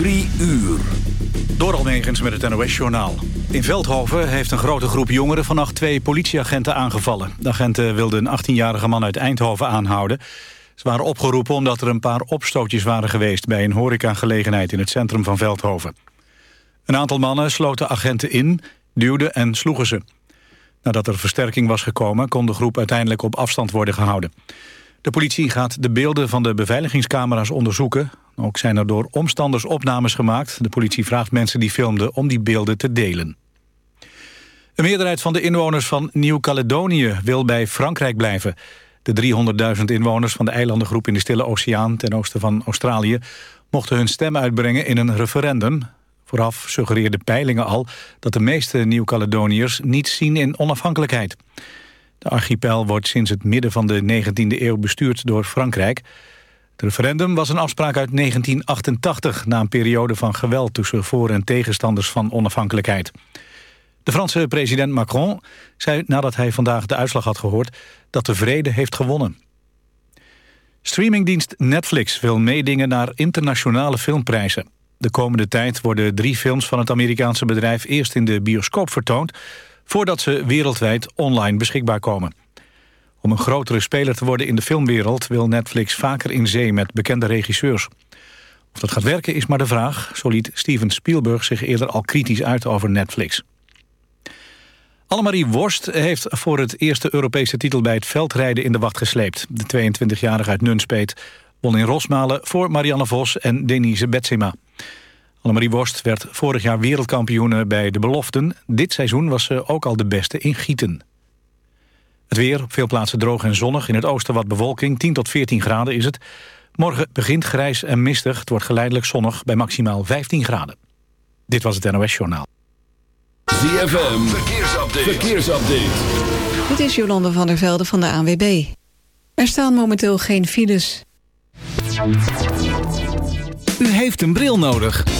Drie uur. Door Almegens met het NOS-journaal. In Veldhoven heeft een grote groep jongeren vannacht twee politieagenten aangevallen. De agenten wilden een 18-jarige man uit Eindhoven aanhouden. Ze waren opgeroepen omdat er een paar opstootjes waren geweest... bij een horecagelegenheid in het centrum van Veldhoven. Een aantal mannen sloten agenten in, duwden en sloegen ze. Nadat er versterking was gekomen... kon de groep uiteindelijk op afstand worden gehouden. De politie gaat de beelden van de beveiligingscamera's onderzoeken. Ook zijn er door omstanders opnames gemaakt. De politie vraagt mensen die filmden om die beelden te delen. Een meerderheid van de inwoners van Nieuw-Caledonië wil bij Frankrijk blijven. De 300.000 inwoners van de eilandengroep in de Stille Oceaan... ten oosten van Australië mochten hun stem uitbrengen in een referendum. Vooraf suggereerden peilingen al dat de meeste Nieuw-Caledoniërs niet zien in onafhankelijkheid. De archipel wordt sinds het midden van de 19e eeuw bestuurd door Frankrijk. Het referendum was een afspraak uit 1988... na een periode van geweld tussen voor- en tegenstanders van onafhankelijkheid. De Franse president Macron zei nadat hij vandaag de uitslag had gehoord... dat de vrede heeft gewonnen. Streamingdienst Netflix wil meedingen naar internationale filmprijzen. De komende tijd worden drie films van het Amerikaanse bedrijf... eerst in de bioscoop vertoond voordat ze wereldwijd online beschikbaar komen. Om een grotere speler te worden in de filmwereld... wil Netflix vaker in zee met bekende regisseurs. Of dat gaat werken is maar de vraag. Zo liet Steven Spielberg zich eerder al kritisch uit over Netflix. Annemarie Worst heeft voor het eerste Europese titel... bij het veldrijden in de wacht gesleept. De 22-jarige uit Nunspeet won in Rosmalen... voor Marianne Vos en Denise Betsema. Annemarie Worst werd vorig jaar wereldkampioene bij de beloften. Dit seizoen was ze ook al de beste in gieten. Het weer, op veel plaatsen droog en zonnig. In het oosten wat bewolking, 10 tot 14 graden is het. Morgen begint grijs en mistig. Het wordt geleidelijk zonnig bij maximaal 15 graden. Dit was het NOS Journaal. ZFM, verkeersupdate. verkeersupdate. Dit is Jolande van der Velde van de ANWB. Er staan momenteel geen files. U heeft een bril nodig.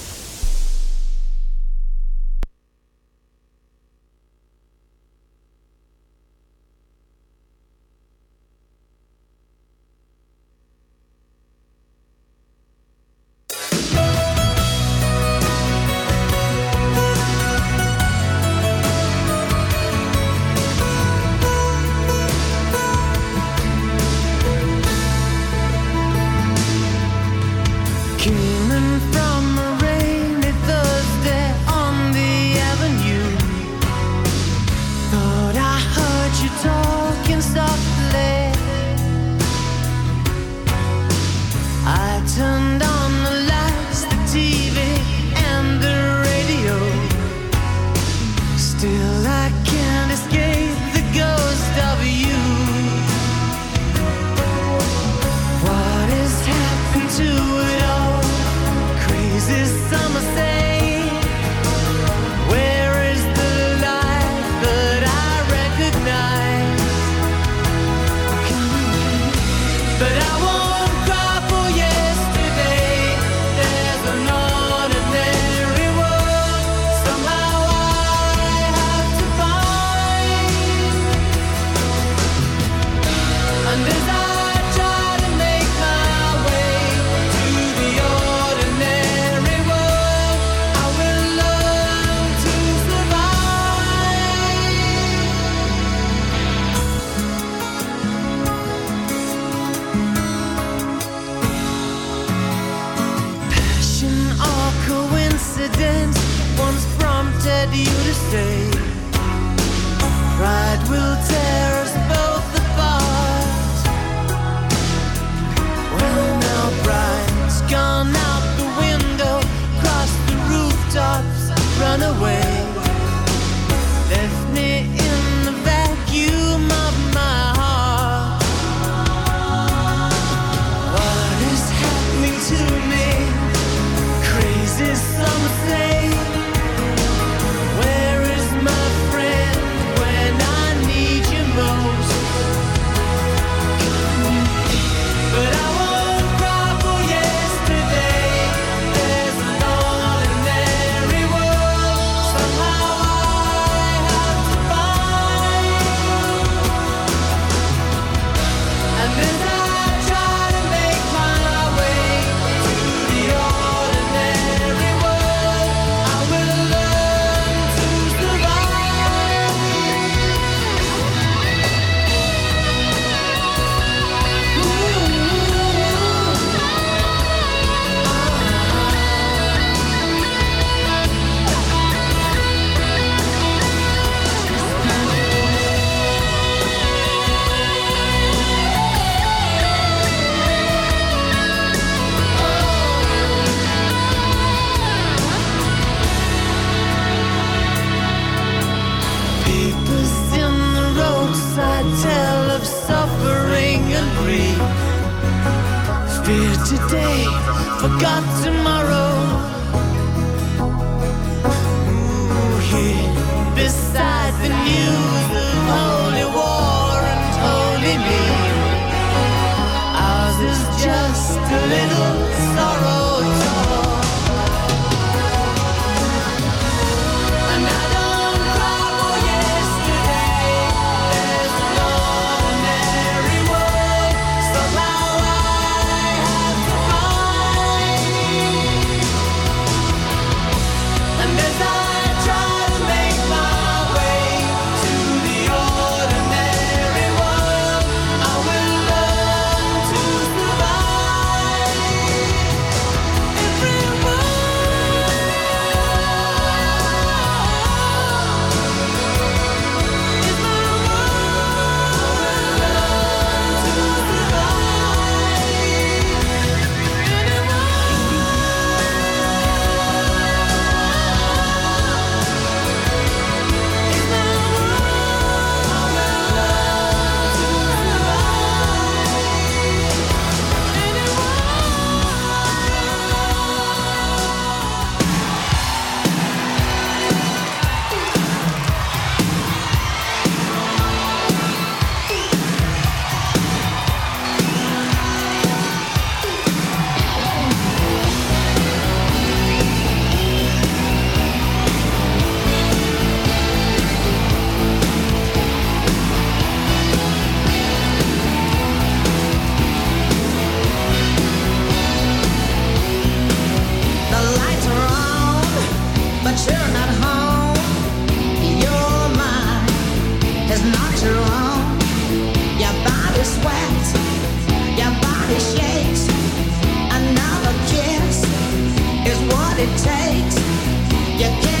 accident once prompted you to stay. Pride will tear. It takes. You can't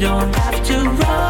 don't have to run.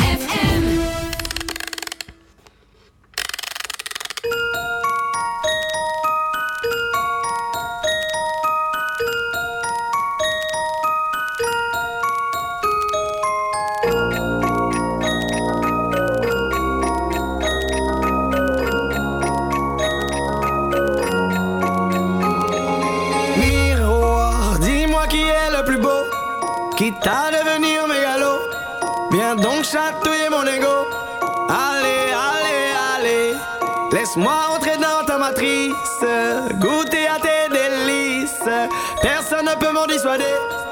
ready.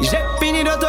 J'ai fini de te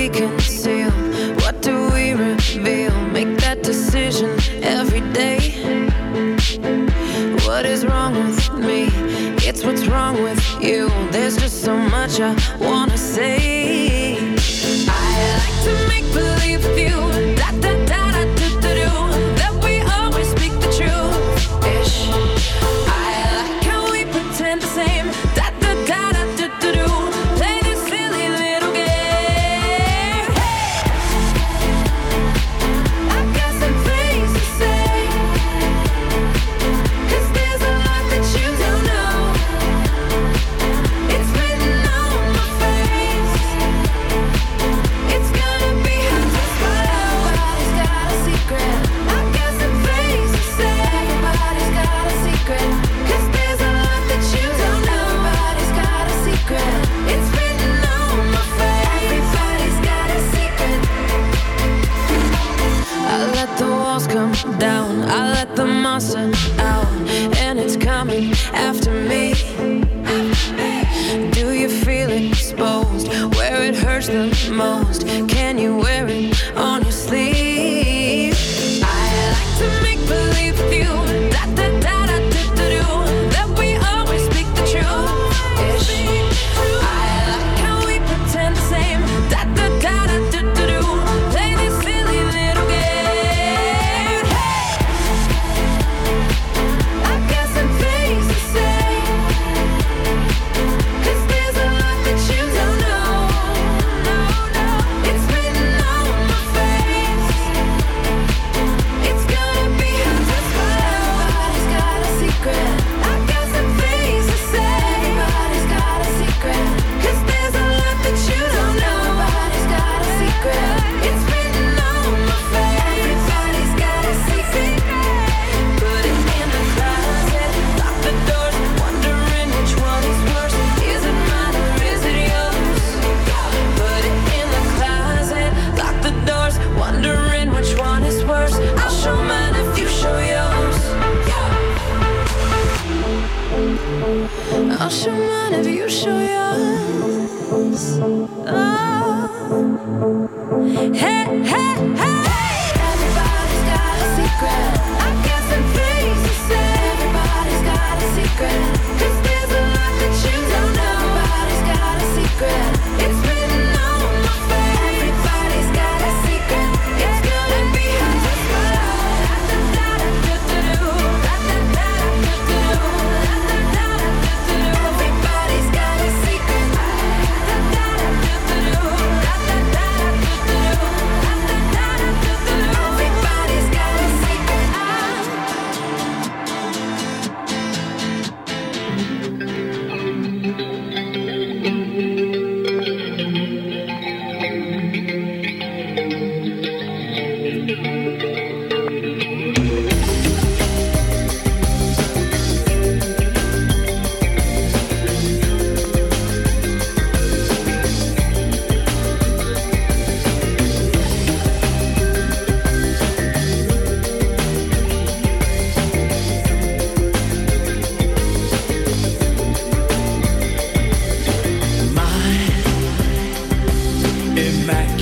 we can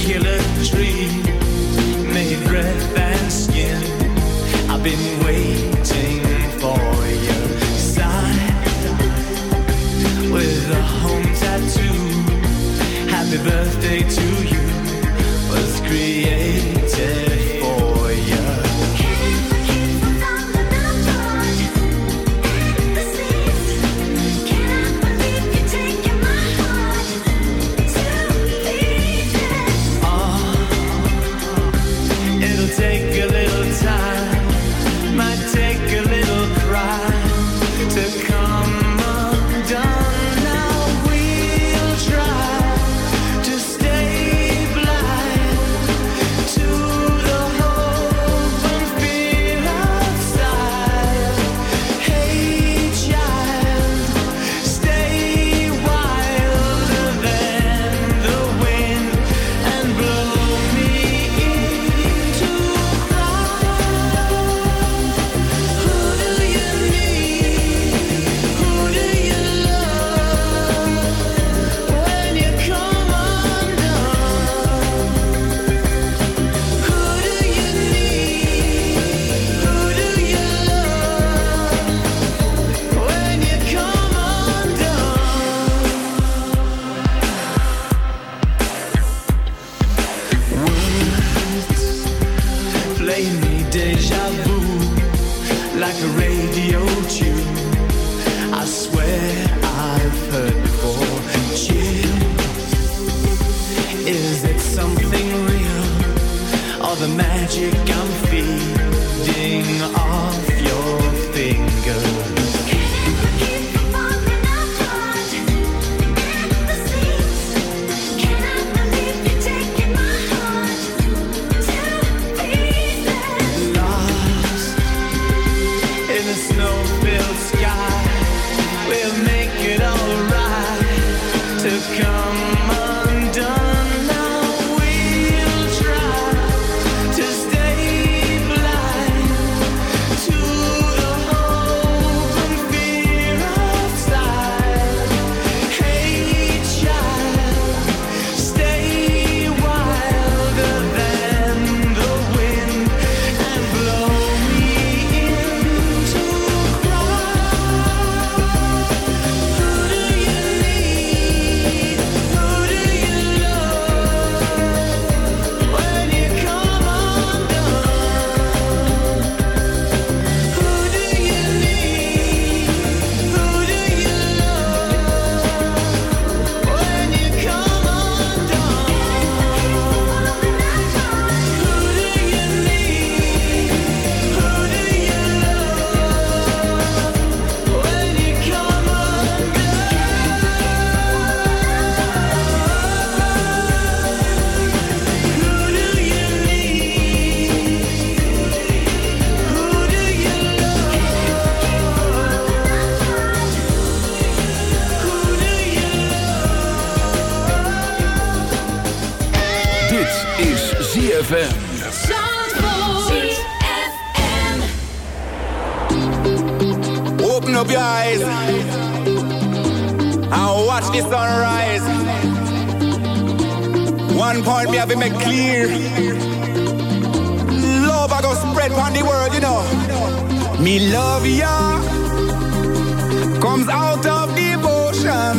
killer. point me have it make clear. Love I go spread on the world, you know. Me love ya comes out of devotion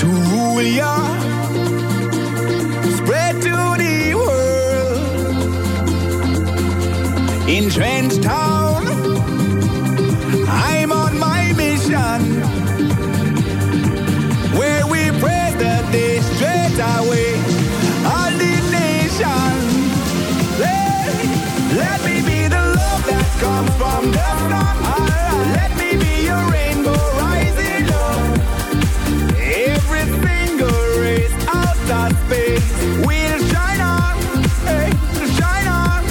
to rule ya, spread to the world in trench town. Come from the. Let me be your rainbow rising up. Every will shine on, hey, shine on.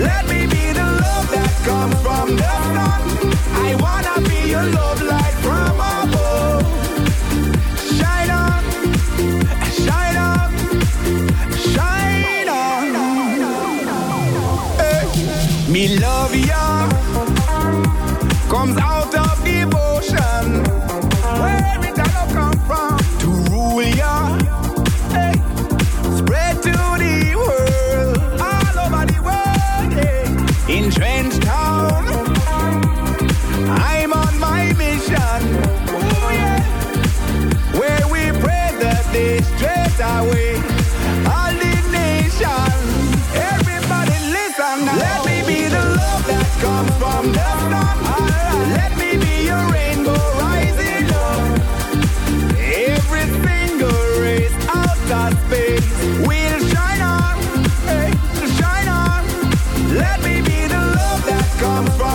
Let me be the love that comes from the. I wanna be your love.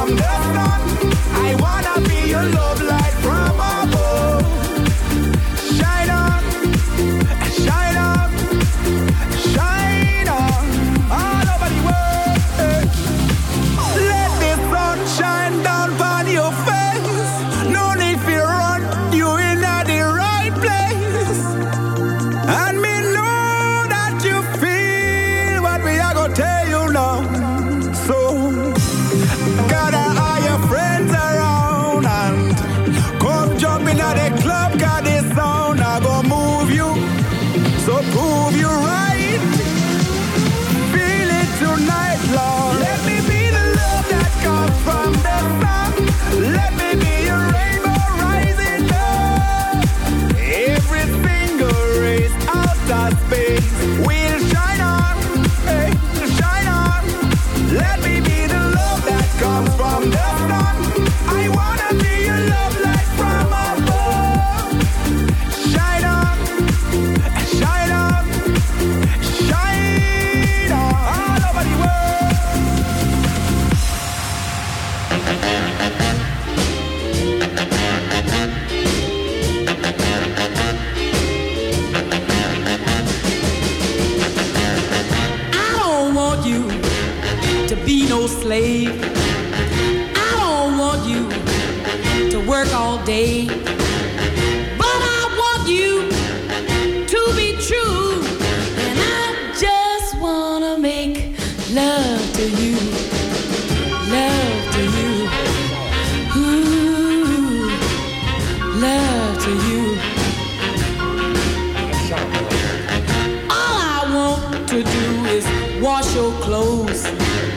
understand. I wanna be your love light. close.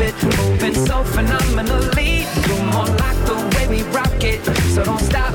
it. Moving so phenomenally. Come more like the way we rock it. So don't stop.